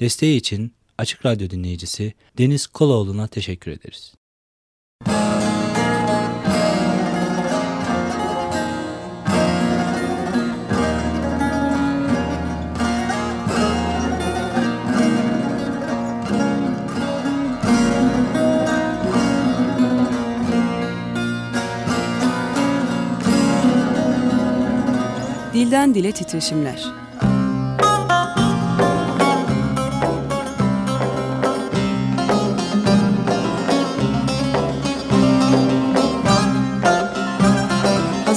Desteği için Açık Radyo dinleyicisi Deniz Koloğlu'na teşekkür ederiz. Dilden Dile Titreşimler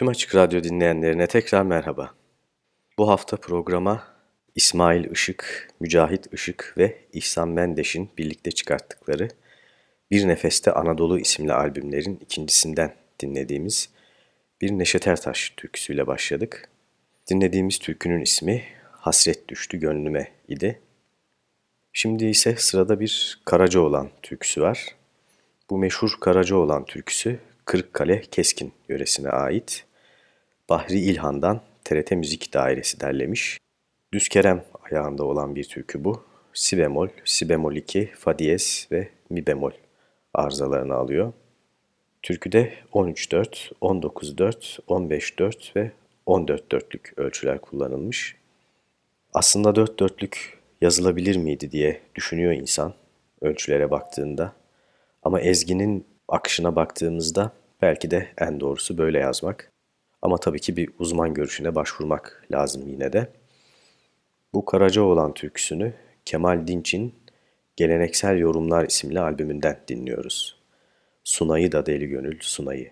Tüm Açık Radyo dinleyenlerine tekrar merhaba. Bu hafta programa İsmail Işık, Mücahit Işık ve İhsan Mendeş'in birlikte çıkarttıkları Bir Nefeste Anadolu isimli albümlerin ikincisinden dinlediğimiz bir Neşet Ertaş türküsüyle başladık. Dinlediğimiz türkünün ismi Hasret Düştü Gönlüme idi. Şimdi ise sırada bir Karacaoğlan türküsü var. Bu meşhur Karacaoğlan türküsü Kırıkkale Keskin yöresine ait. Bahri İlhan'dan TRT Müzik Dairesi derlemiş. Düz kerem ayağında olan bir türkü bu. Si bemol, si bemol 2, fa diyez ve mi bemol arızalarını alıyor. Türküde 13-4, 19-4, 15-4 ve 14 dörtlük ölçüler kullanılmış. Aslında dört dörtlük yazılabilir miydi diye düşünüyor insan ölçülere baktığında. Ama ezginin akışına baktığımızda belki de en doğrusu böyle yazmak. Ama tabii ki bir uzman görüşüne başvurmak lazım yine de. Bu Karacaoğlan türküsünü Kemal Dinç'in Geleneksel Yorumlar isimli albümünden dinliyoruz. Sunayı da deli gönül sunayı.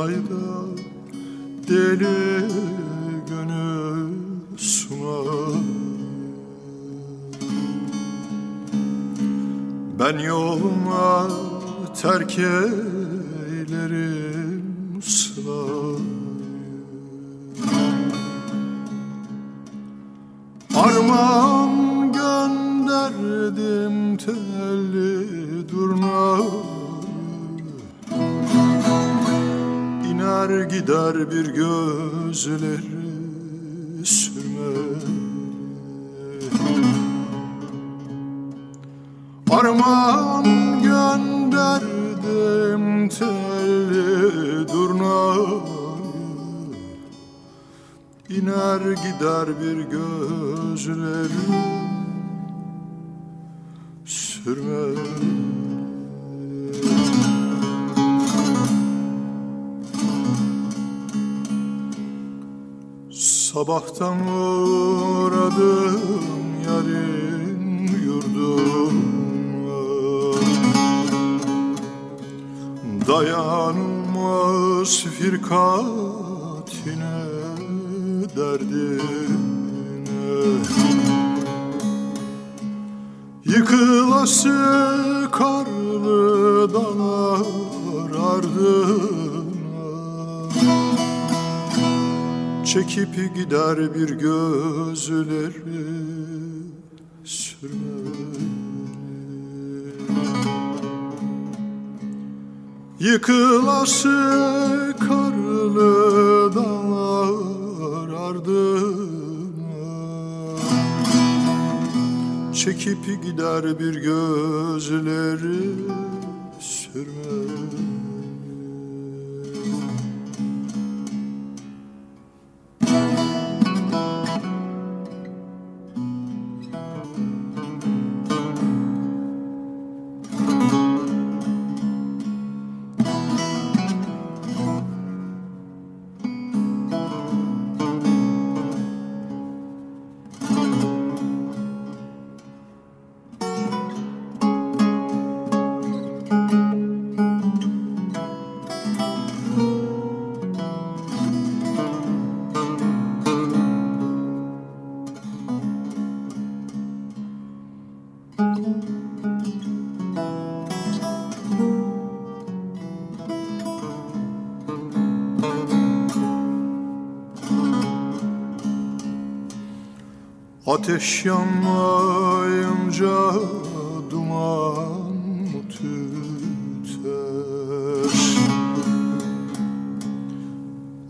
Sunayda deli gönül sunay Ben yoluma terk eylerim gider bir gözleri sürme. Armağan gönderdim telli durna iner gider bir gözleri Sabahtan uğradım yarın yurduma Dayanılmaz firkatine derdine. Yıkılası karlı dağlar ardına Çekip gider bir gözleri sürme Yıkılası karlı dağlar ardına. Çekip gider bir gözleri sürme Ateş yanmayınca duman tüter.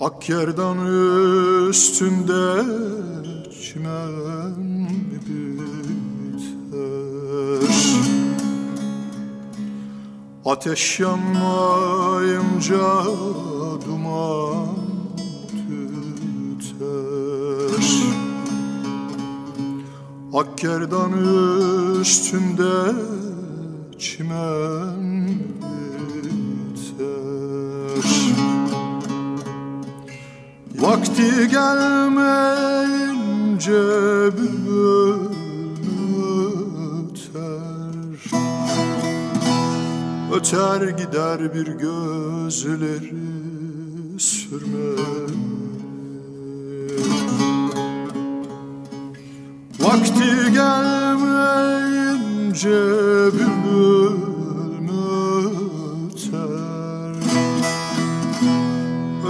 Akyerdan üstünde çimen biter. Ateş yanmayınca duman Akkerdan üstünde çimen biter. Vakti gelmeyince bülbül öter. Öter gider bir gözleri sürme gelmeyince bülbül öter.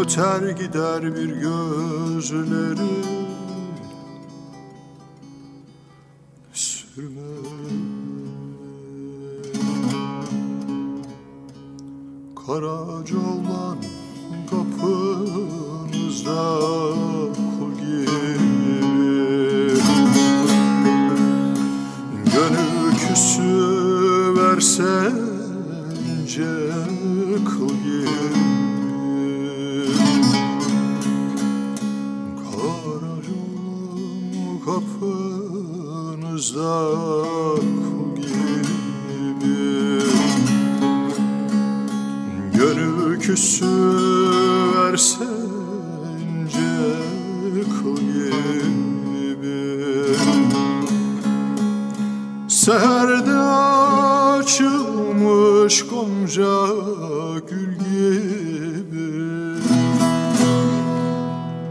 Öter gider bir gözleri açılmış gonca gül gibi.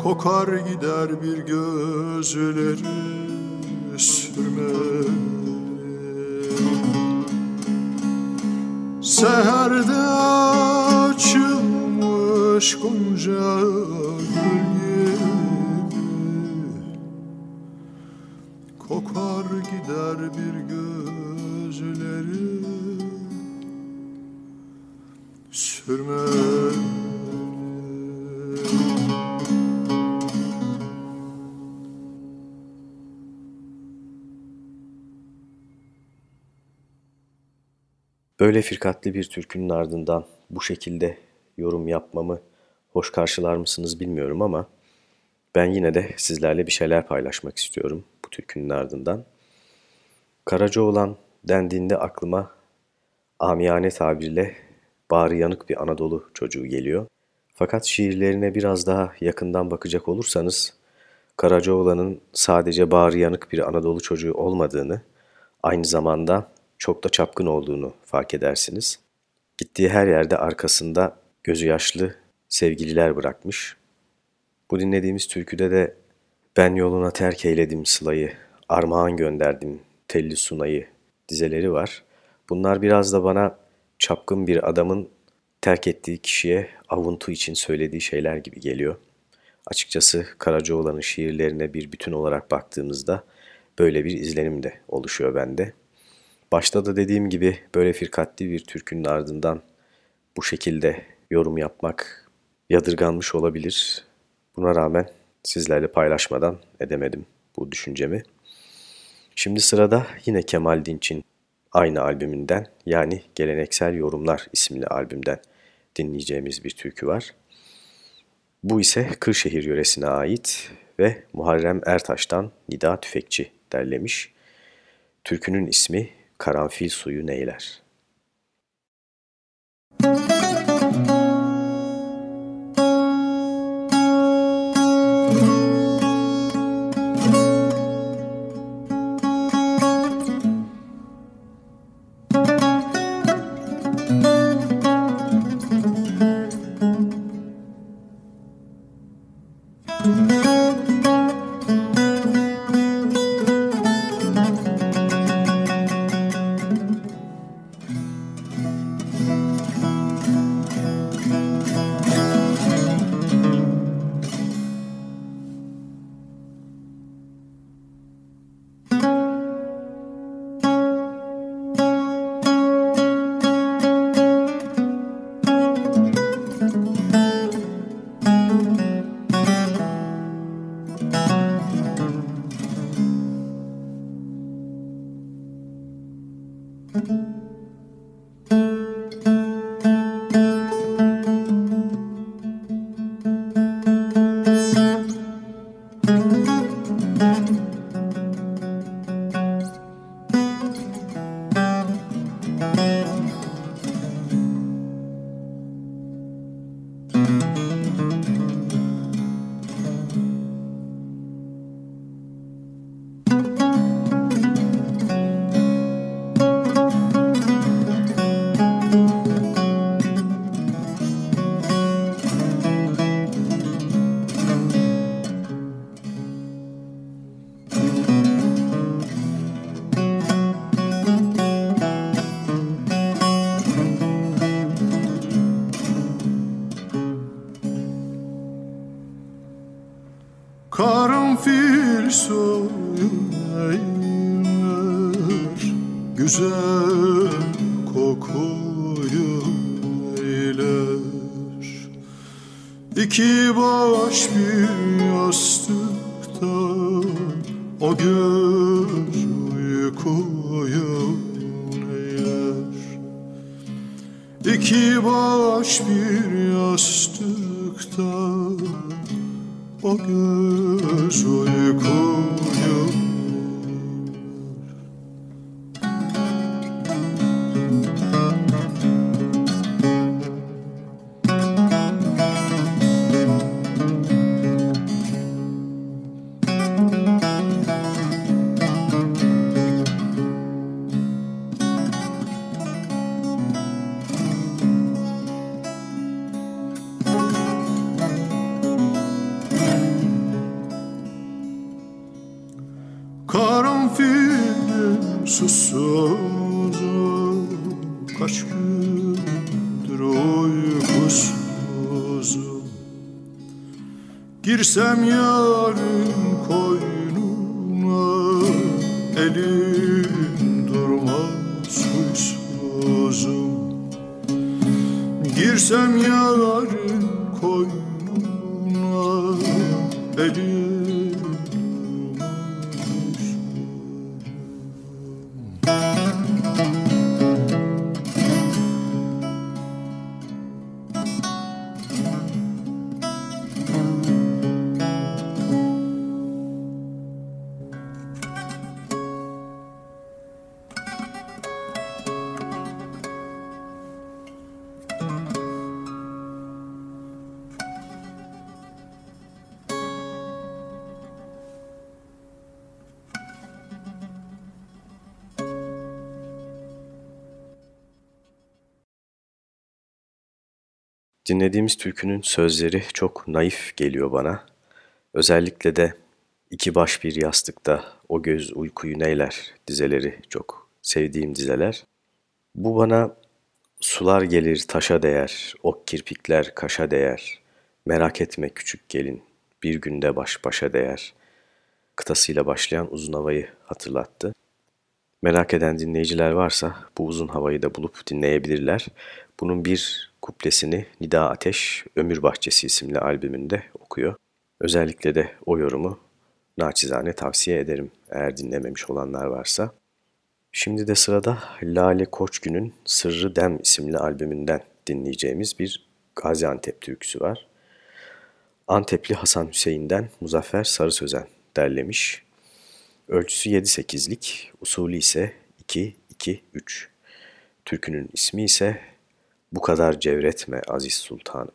Kokar gider bir gözleri sürme Seherde açılmış gonca gül gibi. Kokar gider bir gözleri sürme Böyle firkatli bir türkünün ardından bu şekilde yorum yapmamı hoş karşılar mısınız bilmiyorum ama ben yine de sizlerle bir şeyler paylaşmak istiyorum bu türkünün ardından. Karacaoğlan dendiğinde aklıma amiyane tabirle bağrı yanık bir Anadolu çocuğu geliyor. Fakat şiirlerine biraz daha yakından bakacak olursanız Karacaoğlan'ın sadece bağrı yanık bir Anadolu çocuğu olmadığını, aynı zamanda çok da çapkın olduğunu fark edersiniz. Gittiği her yerde arkasında gözü yaşlı sevgililer bırakmış. Bu dinlediğimiz türküde de ben yoluna terk eyledim sılayı, armağan gönderdim telli sunayı dizeleri var. Bunlar biraz da bana çapkın bir adamın terk ettiği kişiye avuntu için söylediği şeyler gibi geliyor. Açıkçası Karacaoğlan'ın şiirlerine bir bütün olarak baktığımızda böyle bir izlenim de oluşuyor bende. Başta da dediğim gibi böyle firkatli bir türkünün ardından bu şekilde yorum yapmak yadırganmış olabilir. Buna rağmen sizlerle paylaşmadan edemedim bu düşüncemi. Şimdi sırada yine Kemal Dinç'in aynı albümünden yani Geleneksel Yorumlar isimli albümden dinleyeceğimiz bir türkü var. Bu ise Kırşehir yöresine ait ve Muharrem Ertaş'tan Nida Tüfekçi derlemiş. Türkünün ismi Karanfil Suyu Neyler. Girsem yarın koynuna Elim durmaz huysuzum Girsem yarın Dinlediğimiz türkünün sözleri çok naif geliyor bana. Özellikle de iki baş bir yastıkta o göz uykuyu neyler dizeleri çok sevdiğim dizeler. Bu bana sular gelir taşa değer, ok kirpikler kaşa değer, merak etme küçük gelin, bir günde baş başa değer kıtasıyla başlayan uzun havayı hatırlattı. Merak eden dinleyiciler varsa bu uzun havayı da bulup dinleyebilirler. Bunun bir kuplesini Nida Ateş Ömür Bahçesi isimli albümünde okuyor. Özellikle de o yorumu naçizane tavsiye ederim eğer dinlememiş olanlar varsa. Şimdi de sırada Lale Koçgün'ün Sırrı Dem isimli albümünden dinleyeceğimiz bir Gaziantep türküsü var. Antepli Hasan Hüseyin'den Muzaffer Sarı Sözen derlemiş. Ölçüsü 7-8'lik, usulü ise 2-2-3. Türkünün ismi ise bu kadar cevretme aziz sultanım.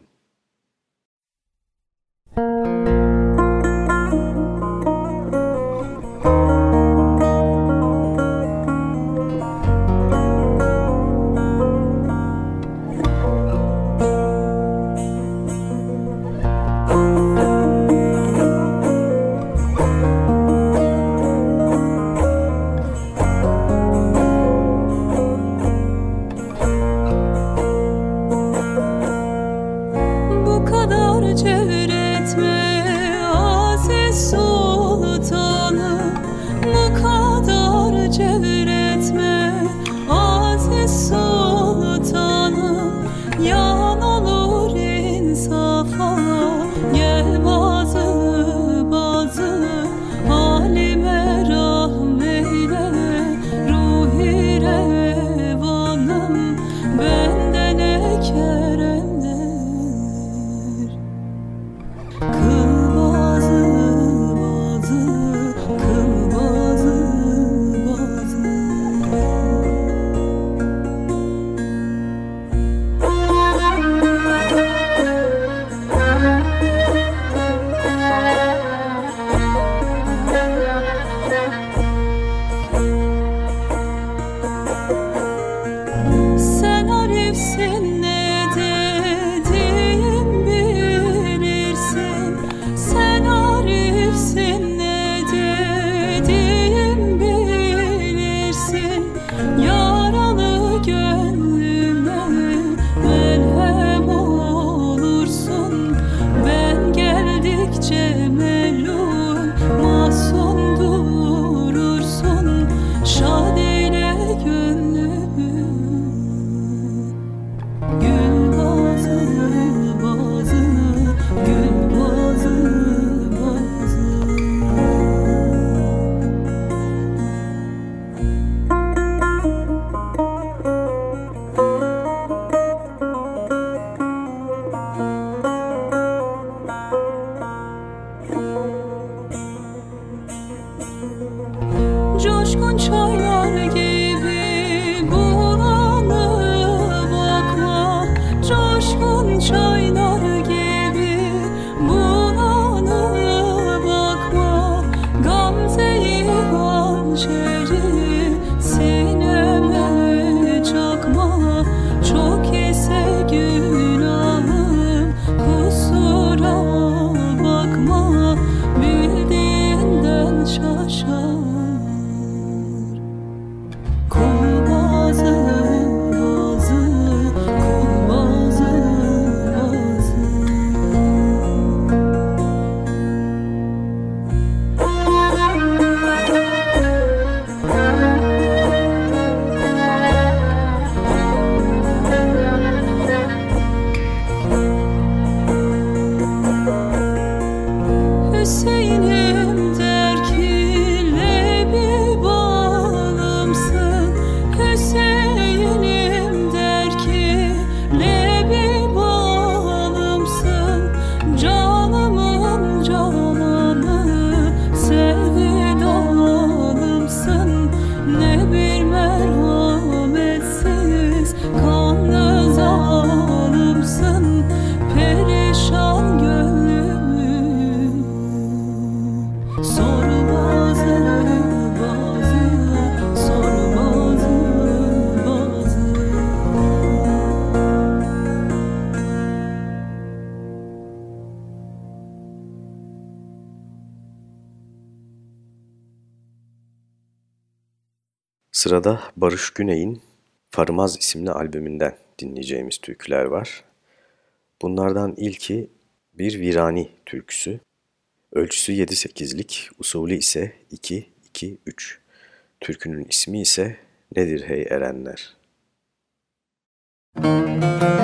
Sırada Barış Güney'in Farmaz isimli albümünden dinleyeceğimiz türküler var. Bunlardan ilki bir virani türküsü. Ölçüsü 7-8'lik, usulü ise 2-2-3. Türkünün ismi ise Nedir Hey Erenler? Müzik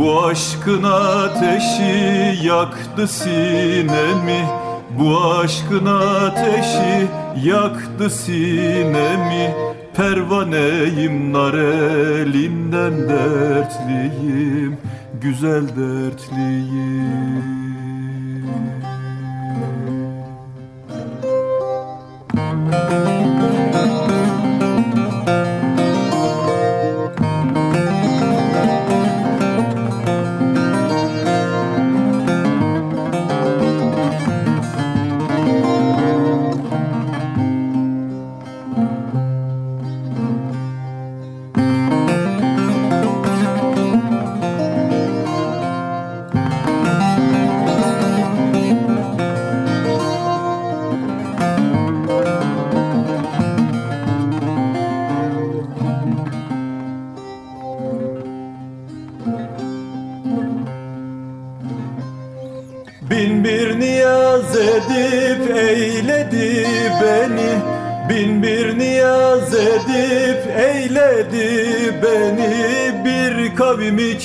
Bu aşkın ateşi yaktı sinemi. Bu aşkın ateşi yaktı sinemi. Pervaneyim nar elinden dertliyim. Güzel dertliyim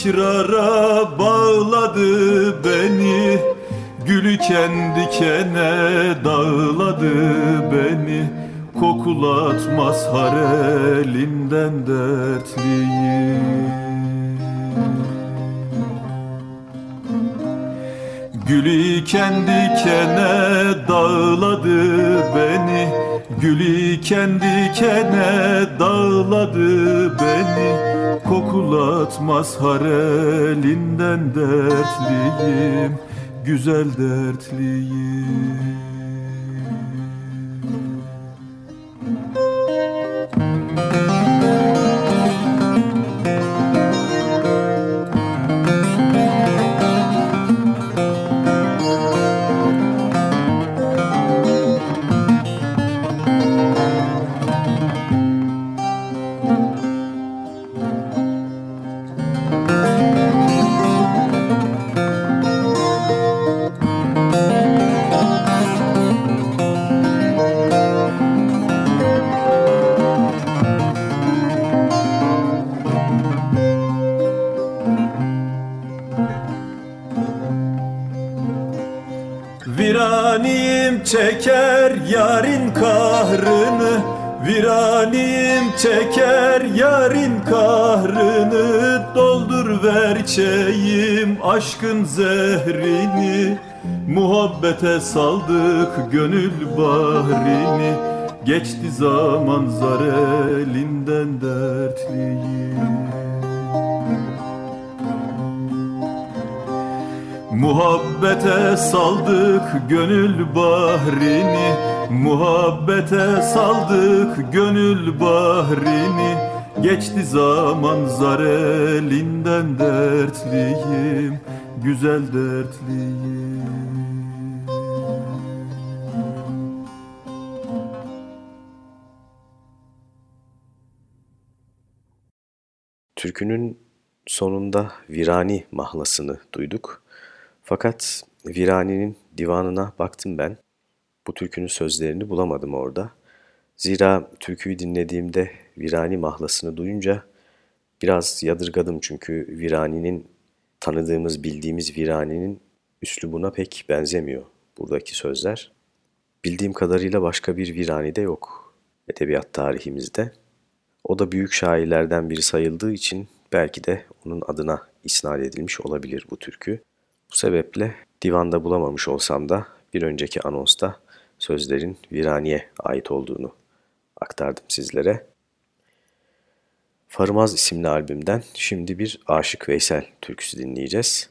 ikrara bağladı beni. Gülü kendi kene dağladı beni. Kokulatmaz har elinden dertliyim. Gülü kendi kene dağladı beni Gülü kendi kene dağladı beni. Kokulatmaz har elinden dertliyim Güzel dertliyim çeker yarın kahrını Viranim çeker yarın kahrını. Doldur verçeyim aşkın zehrini Muhabbete saldık gönül bahrini. Geçti zaman zar elinden dertliyim Muhabbete saldık gönül bahrini. Muhabbete saldık gönül bahrini. Geçti zaman zar elinden dertliyim Güzel dertliyim. Türkünün sonunda Virani mahlasını duyduk. Fakat Virani'nin divanına baktım ben. Bu türkünün sözlerini bulamadım orada. Zira türküyü dinlediğimde Virani mahlasını duyunca biraz yadırgadım çünkü Virani'nin tanıdığımız, bildiğimiz Virani'nin üslubuna pek benzemiyor buradaki sözler. Bildiğim kadarıyla başka bir Virani de yok edebiyat tarihimizde. O da büyük şairlerden biri sayıldığı için belki de onun adına isnat edilmiş olabilir bu türkü. Bu sebeple divanda bulamamış olsam da bir önceki anonsta sözlerin Virani'ye ait olduğunu aktardım sizlere. Farmaz isimli albümden şimdi bir Aşık Veysel türküsü dinleyeceğiz.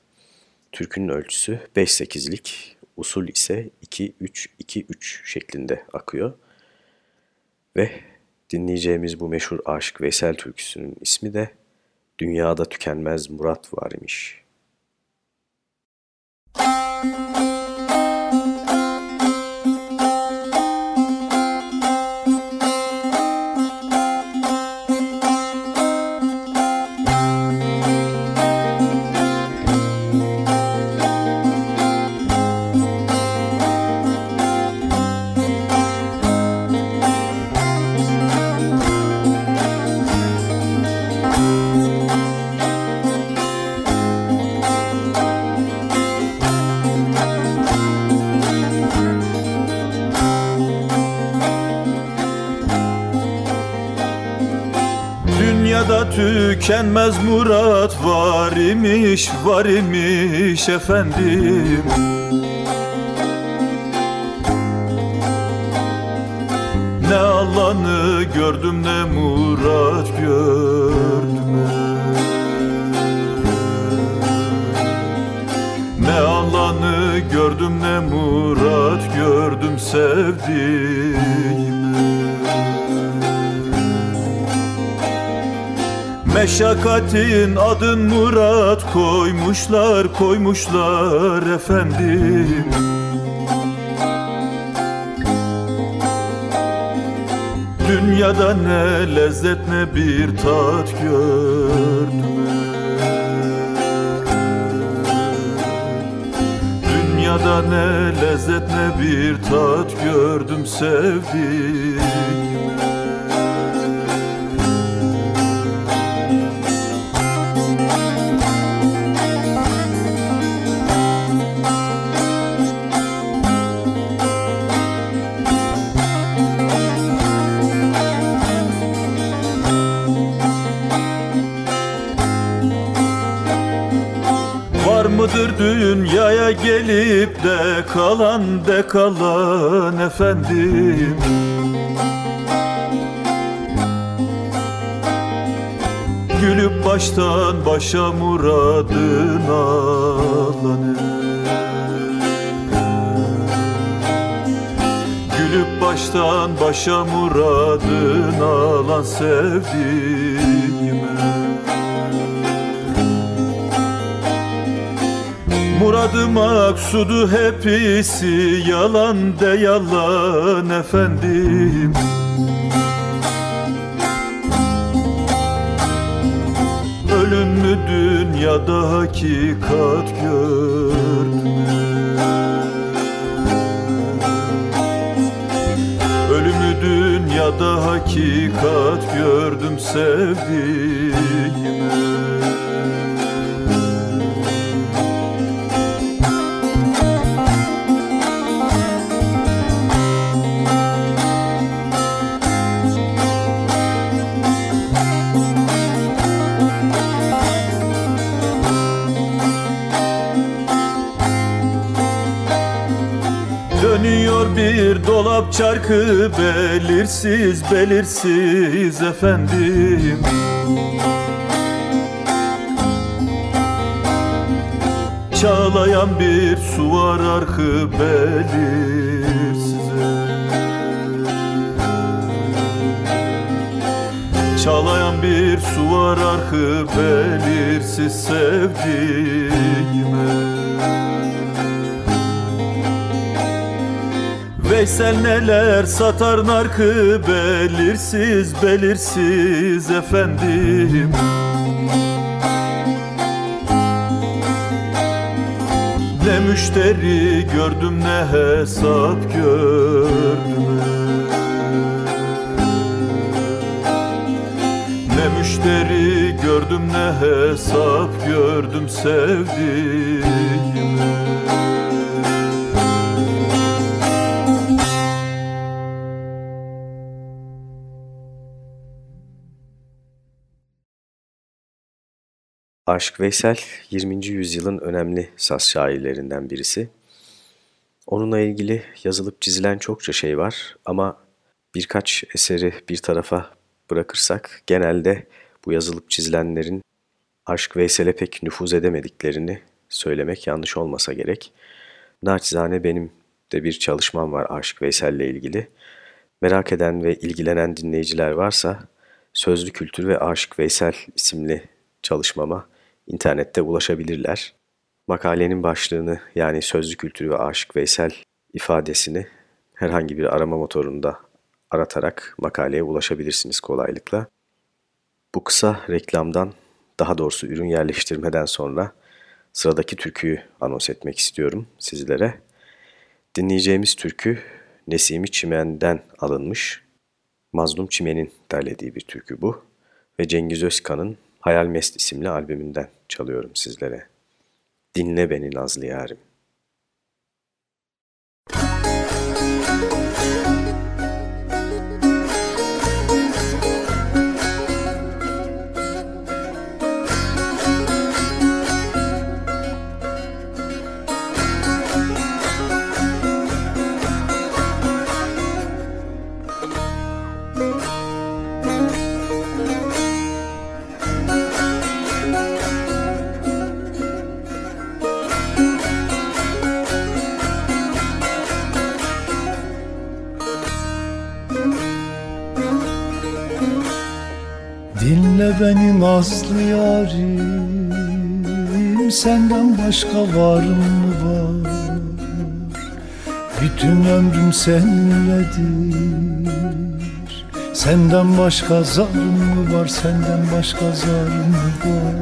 Türkünün ölçüsü 5-8'lik, usul ise 2-3-2-3 şeklinde akıyor. Ve dinleyeceğimiz bu meşhur Aşık Veysel türküsünün ismi de Dünyada Tükenmez Murat var. Müzik Tükenmez murat var imiş, var imiş efendim. Ne Allah'ını gördüm ne murat gördüm. Ne Allah'ını gördüm ne murat gördüm sevdim Meşakkatin adın Murat koymuşlar koymuşlar efendim. Dünyada ne lezzet ne bir tat gördüm. Dünyada ne lezzet ne bir tat gördüm sevdim mıdır dünyaya gelip de kalan de kalan efendim. Gülüp baştan başa muradın alanı Gülüp baştan başa muradın alan sevdiğime Muradı maksudu hepsi yalan de yalan efendim. Ölüm mü dünyada hakikat gördüm? Ölümü dünyada hakikat gördüm sevdiğime dolap çarkı belirsiz belirsiz efendim. Çağlayan bir su var arkı belirsiz. Çağlayan bir su var arkı belirsiz sevdiğime Veysel neler satar narkı belirsiz belirsiz efendim. Ne müşteri gördüm ne hesap gördüm. Ne müşteri gördüm ne hesap gördüm sevdiğimi Aşık Veysel 20. yüzyılın önemli saz şairlerinden birisi. Onunla ilgili yazılıp çizilen çokça şey var ama birkaç eseri bir tarafa bırakırsak genelde bu yazılıp çizilenlerin Aşk Veysel'e pek nüfuz edemediklerini söylemek yanlış olmasa gerek. Naçizane benim de bir çalışmam var Aşk Veysel'le ilgili. Merak eden ve ilgilenen dinleyiciler varsa Sözlü Kültür ve Aşık Veysel isimli çalışmama internette ulaşabilirler. Makalenin başlığını yani sözlü kültürü ve Aşık Veysel ifadesini herhangi bir arama motorunda aratarak makaleye ulaşabilirsiniz kolaylıkla. Bu kısa reklamdan, daha doğrusu ürün yerleştirmeden sonra sıradaki türküyü anons etmek istiyorum sizlere. Dinleyeceğimiz türkü Nesimi Çimen'den alınmış. Mazlum Çimen'in derlediği bir türkü bu ve Cengiz Özkan'ın Hayal Mest isimli albümünden çalıyorum sizlere. Dinle beni Nazlı Yarim. Dinle beni nazlı yarim. Senden başka var mı? Var. Bütün ömrüm seninledir Senden başka zarım mı var? Senden başka zarım mı var?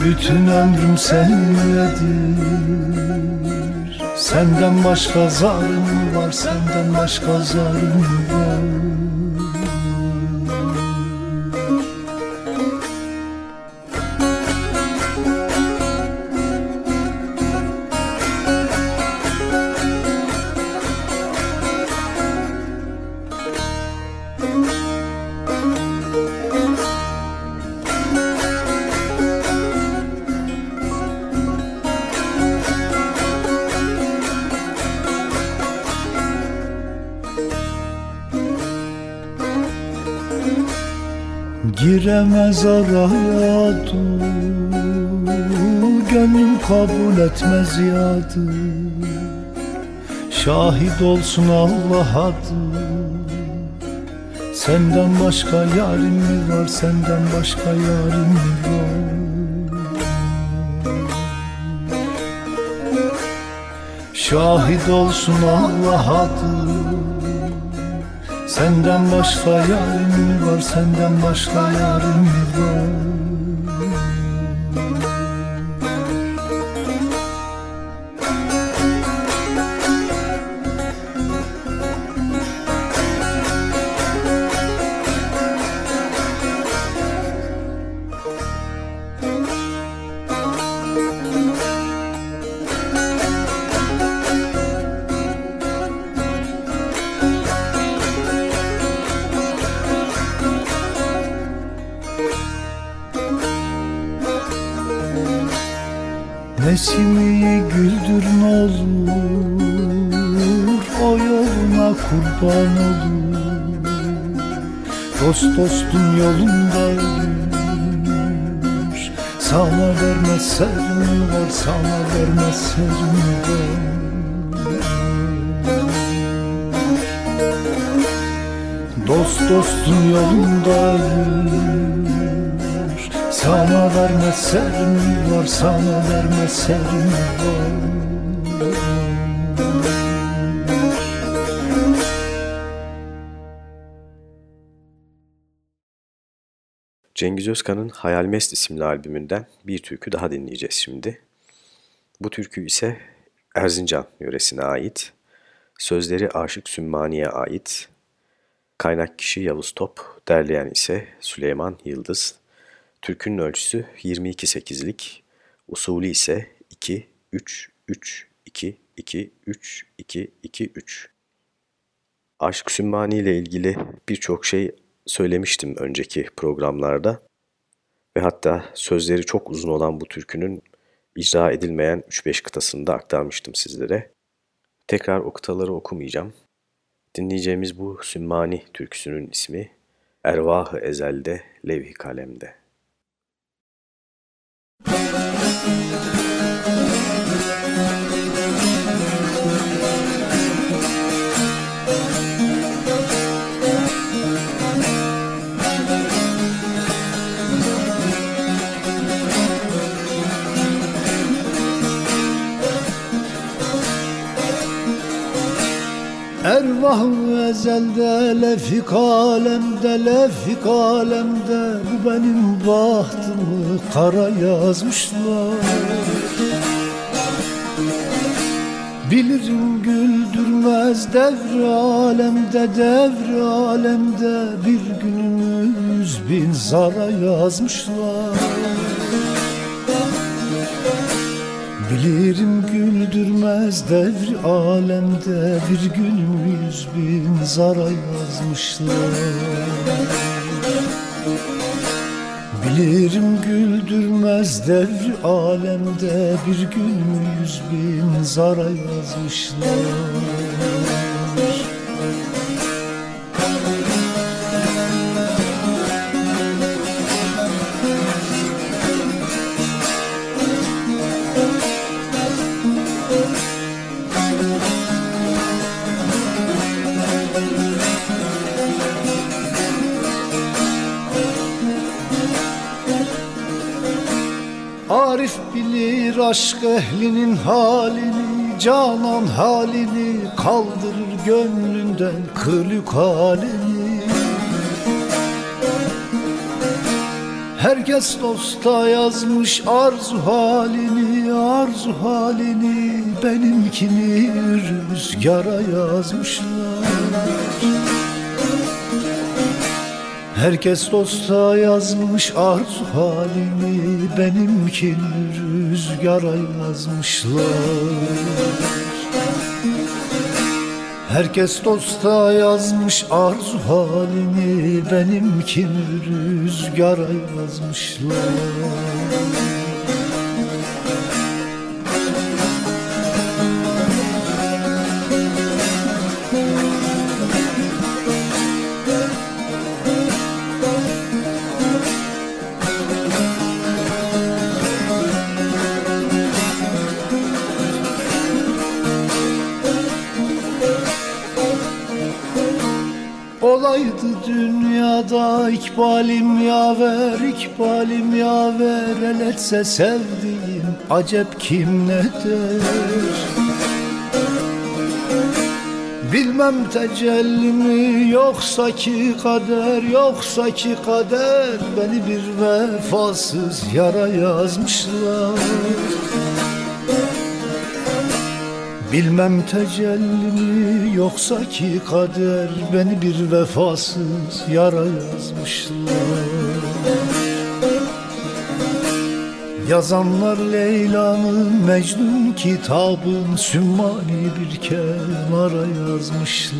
Bütün ömrüm seninledir Senden başka zarım var, senden başka zarım var Giremez araya dur Gönlüm kabul etmez yadı. Şahit olsun Allah'adır Senden başka yarim mi var? Senden başka yarim mi var? Şahit olsun Allah'adır Senden başka yarim var Senden başka yarim var Dost dostun yolunda yürür Sana vermez serim var Sana vermez serim var Dost dostun yolunda yürür sana vermez serim var, sana vermez serim var Cengiz Özkan'ın Hayalmest isimli albümünden bir türkü daha dinleyeceğiz şimdi. Bu türkü ise Erzincan yöresine ait. Sözleri Aşık Sümmani'ye ait. Kaynak kişi Yavuz Top, derleyen ise Süleyman Yıldız. Türkünün ölçüsü 22-8'lik, usulü ise 2-3-3-2-2-3-2-2-3. Aşık Sümmani ile ilgili birçok şey söylemiştim önceki programlarda ve hatta sözleri çok uzun olan bu türkünün icra edilmeyen 3-5 kıtasını da aktarmıştım sizlere. Tekrar o kıtaları okumayacağım. Dinleyeceğimiz bu Sümmani türküsünün ismi Ervah-ı Ezel'de Levh-i Kalem'de. Müzik Ervah ezelde lefik alemde lefik alemde Bu benim bahtımı kara yazmışlar. Bilirim güldürmez devri alemde devri alemde Bir günümüz bin zara yazmışlar Bilirim güldürmez devri alemde Bir gülüm yüz bin zara yazmışlar. Bilirim güldürmez devri alemde Bir gülüm yüz bin zara yazmışlar aşk ehlinin halini Canan halini kaldırır gönlünden kırlık halini. Herkes dosta yazmış arzu halini Arzu halini. Benimkini rüzgara yazmışlar. Herkes dosta yazmış arzu halini. Benimki rüzgara yazmışlar. Herkes dosta yazmış arzu halini Benimki rüzgara yazmışlar dünyada ikbalim yaver ikbalim yaver. El etse sevdiğim acep kim ne Bilmem tecelli mi yoksa ki kader yoksa ki kader. Beni bir vefasız yara yazmışlar Bilmem tecelli mi yoksa ki kader Beni bir vefasız yara yazmışlar. Yazanlar Leyla'nın Mecnun kitabın Sümmani bir kenara yazmışlar.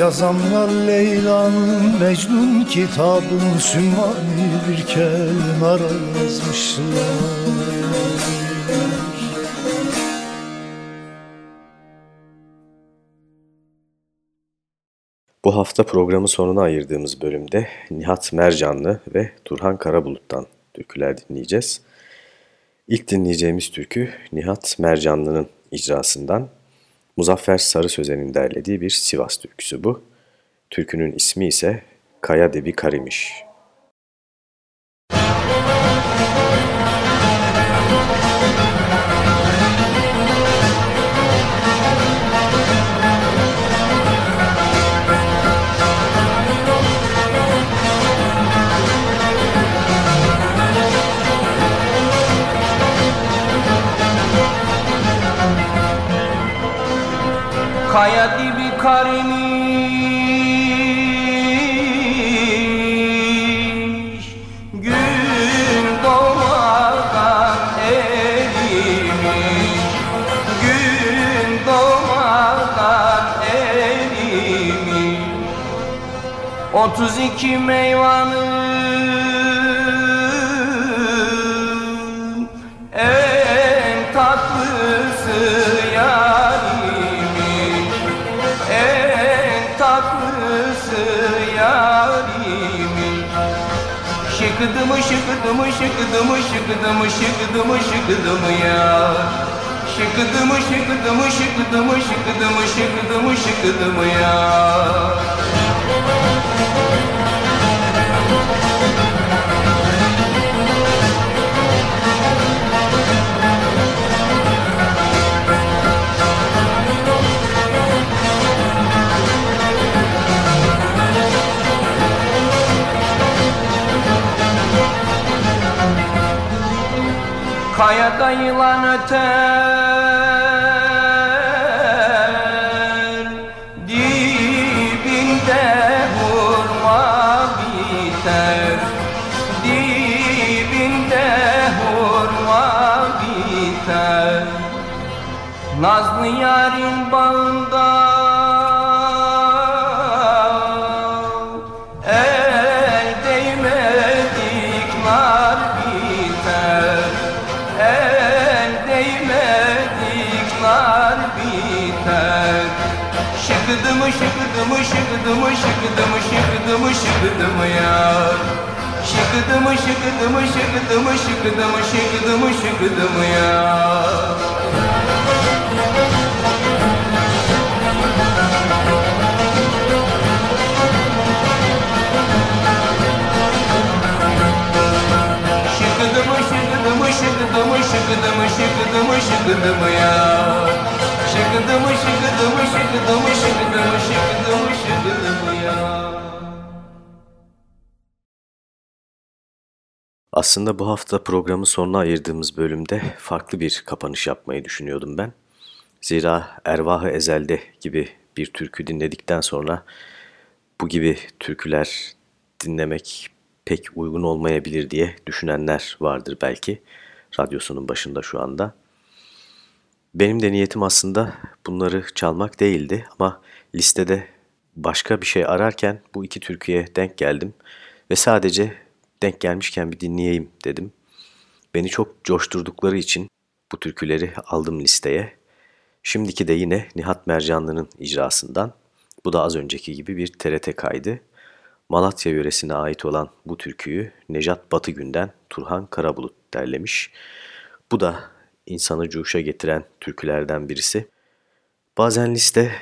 Yazanlar Leyla'nın Mecnun kitabın Sümmani bir kenara yazmışlar Bu hafta programı sonuna ayırdığımız bölümde Nihat Mercanlı ve Turhan Karabulut'tan türküler dinleyeceğiz. İlk dinleyeceğimiz türkü Nihat Mercanlı'nın icrasından Muzaffer Sarı Sözen'in derlediği bir Sivas türküsü bu. Türkünün ismi ise Kaya Debi Karimiş. Kaya dibi karimiş Gün doğmadan erimiş Gün doğmadan erimiş Otuz iki meyvanın кыдымы, шыкыдымы, шыкыдымы, шыкыдымы, шыкыдымы, шыкыдымы я. Шыкыдымы, шыкыдымы, шыкыдымы, шыкыдымы, шыкыдымы, шыкыдымы я. Kayada yılan öter Dibinde hurma biter. Dibinde hurma biter. Nazlı yarın bağında Şıkıdımı şıkıdımı şıkıdımı şıkıdımı şıkıdımı şıkıdımı ya Şıkıdımı şıkıdımı şıkıdımı şıkıdımı şıkıdımı şıkıdımı ya Şıkıdımı şıkıdımı şıkıdımı şıkıdımı şıkıdımı şıkıdımı ya Aslında bu hafta programın sonuna ayırdığımız bölümde farklı bir kapanış yapmayı düşünüyordum ben. Zira Ervahı Ezel'de gibi bir türkü dinledikten sonra bu gibi türküler dinlemek pek uygun olmayabilir diye düşünenler vardır belki radyosunun başında şu anda. Benim de niyetim aslında bunları çalmak değildi ama listede başka bir şey ararken bu iki türküye denk geldim ve sadece denk gelmişken bir dinleyeyim dedim. Beni çok coşturdukları için bu türküleri aldım listeye. Şimdiki de yine Nihat Mercanlı'nın icrasından. Bu da az önceki gibi bir TRT kaydı. Malatya yöresine ait olan bu türküyü Nejat Batıgün'den Turhan Karabulut derlemiş. Bu da insanı cuşa getiren türkülerden birisi. Bazen liste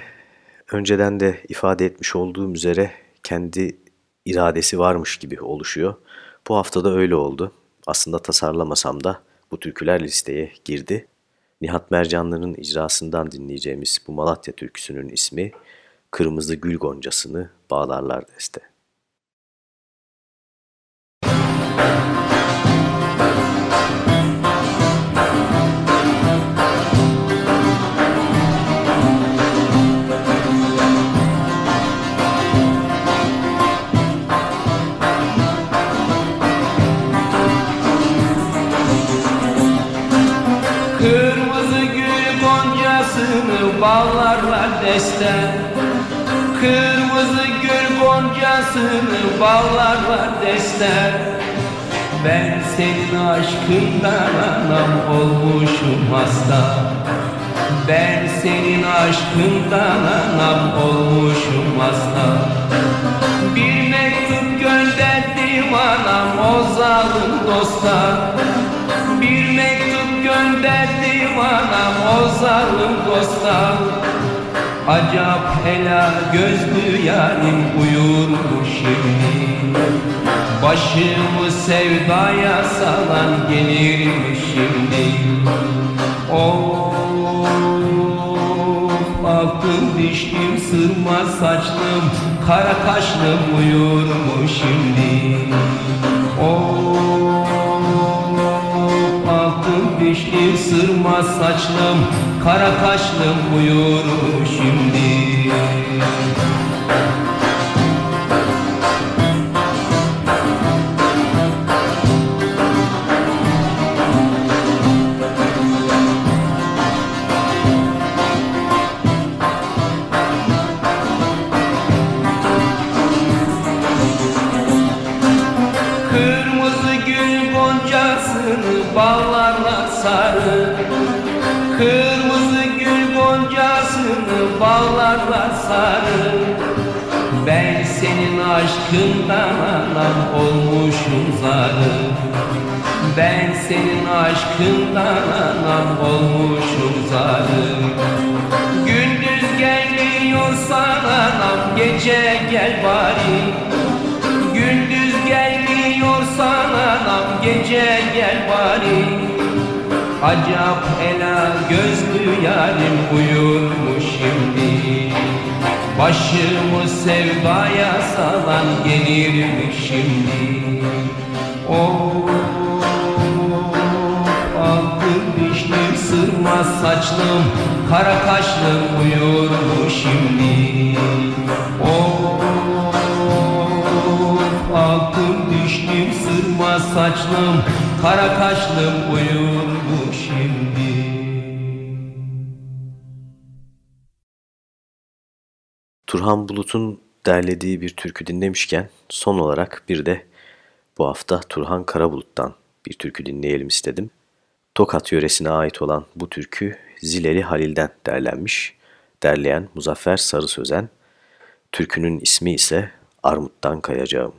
önceden de ifade etmiş olduğum üzere kendi iradesi varmış gibi oluşuyor. Bu hafta da öyle oldu. Aslında tasarlamasam da bu türküler listeye girdi. Nihat Mercanlı'nın icrasından dinleyeceğimiz bu Malatya türküsünün ismi Kırmızı Gül Goncasını Bağlarlar Deste. Kırmızı desten Kırmızı gül goncasını bağlarlar desten Ben senin aşkından anam olmuşum hasta. Ben senin aşkından anam olmuşum hasta. Bir mektup gönderdim anam o zalim dosta. Bir mektup gönderdim anam o zalim dosta Acap hela gözlü yarim uyurmuş şimdi. Başımı sevdaya salan gelirmiş şimdi. Of altın dişlim sırma saçlım Kara kaşlım uyurmuş şimdi. Of altın dişlim sırma saçlım Kara kaşlım uyur şimdi anam olmuşum zarı Ben senin aşkından anam olmuşum zarı Gündüz gelmiyorsan anam gece gel bari. Gündüz gelmiyorsan anam gece gel bari. Acap ela gözlü yarim uyur mu şimdi Başımı sevdaya salan gelir mi şimdi. Oh Altın dişlim sırma saçlım Kara kaşlım uyur mu şimdi. Oh altın dişlim sırma saçlım Kara kaşlım uyur mu Turhan Bulut'un derlediği bir türkü dinlemişken son olarak bir de bu hafta Turhan Karabulut'tan bir türkü dinleyelim istedim. Tokat yöresine ait olan bu türkü Zileli Halil'den derlenmiş. Derleyen Muzaffer Sarı Sözen. Türkünün ismi ise Armut'tan Kayacağım.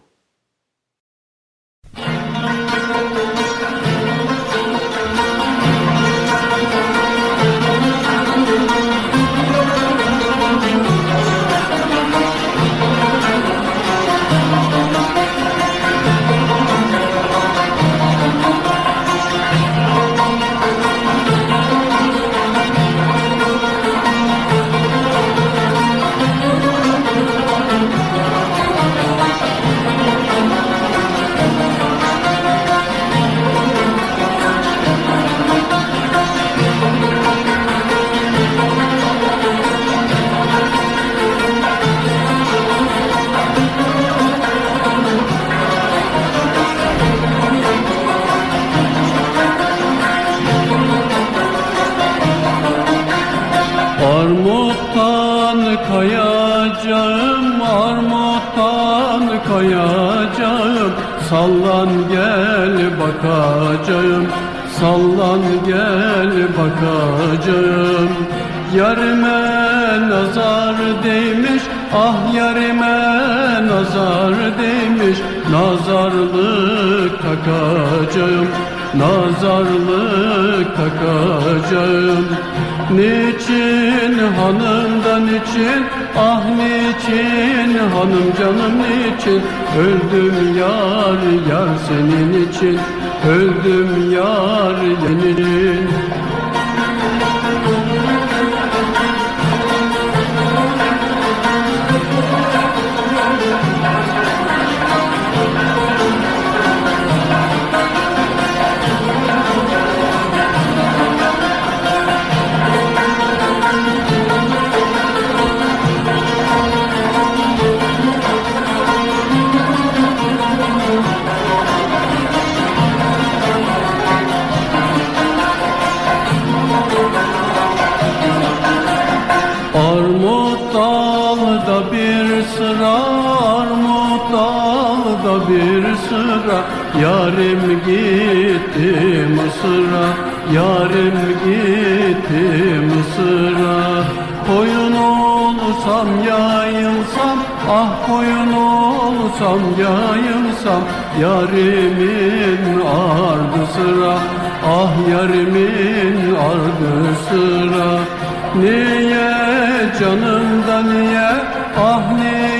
Öldüm yar yar senin için. Öldüm yar senin için bir sıra Yarim gitti Mısır'a, yarim gitti Mısır'a. Koyun olsam yayılsam, ah koyun olsam yayılsam Yarimin ardı sıra, ah yarimin ardı sıra. Niye canımda niye ah niye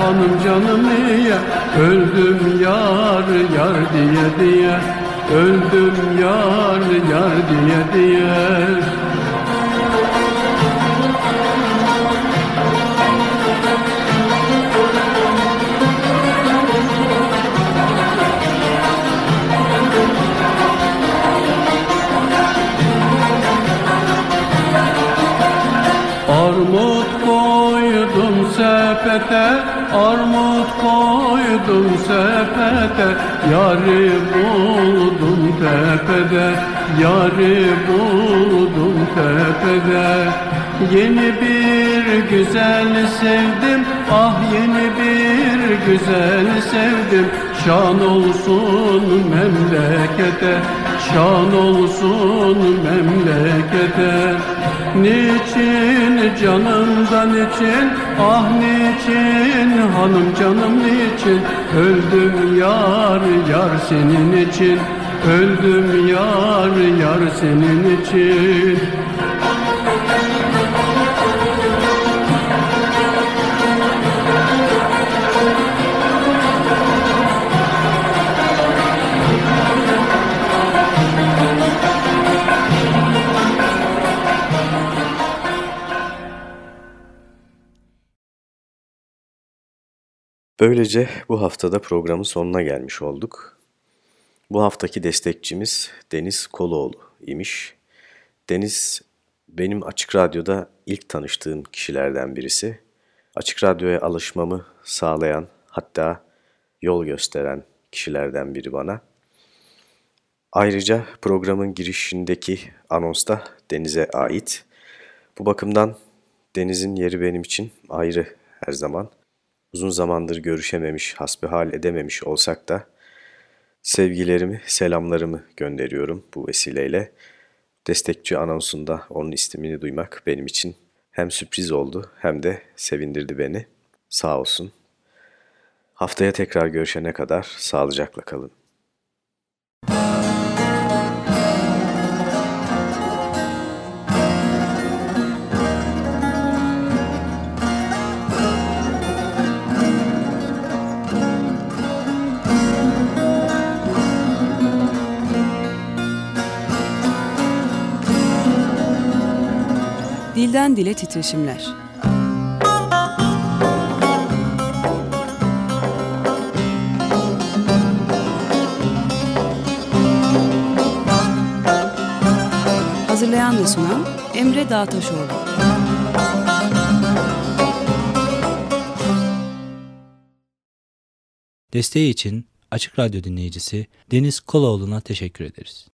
hanım canım niye Öldüm yar yar diye diye. Öldüm yar yar diye diye sepete Armut koydum sepete Yari buldum tepede Yari buldum tepede. Yeni bir güzel sevdim Ah yeni bir güzel sevdim Şan olsun memlekete Şan olsun memlekete. Niçin canımdan için Ah niçin? Hanım canım niçin? Öldüm yar yar senin için. Öldüm yar yar senin için Böylece bu haftada programın sonuna gelmiş olduk. Bu haftaki destekçimiz Deniz Koloğlu imiş. Deniz benim Açık Radyo'da ilk tanıştığım kişilerden birisi. Açık Radyo'ya alışmamı sağlayan hatta yol gösteren kişilerden biri bana. Ayrıca programın girişindeki anonsta Deniz'e ait. Bu bakımdan Deniz'in yeri benim için ayrı her zaman. Uzun zamandır görüşememiş, hasbihal edememiş olsak da sevgilerimi, selamlarımı gönderiyorum bu vesileyle. Destekçi anonsunda onun ismini duymak benim için hem sürpriz oldu hem de sevindirdi beni. Sağ olsun. Haftaya tekrar görüşene kadar sağlıcakla kalın. Dilden dile titreşimler. Hazırlayan ve sunan Emre Dağtaşoğlu. Desteği için Açık Radyo dinleyicisi Deniz Koloğlu'na teşekkür ederiz.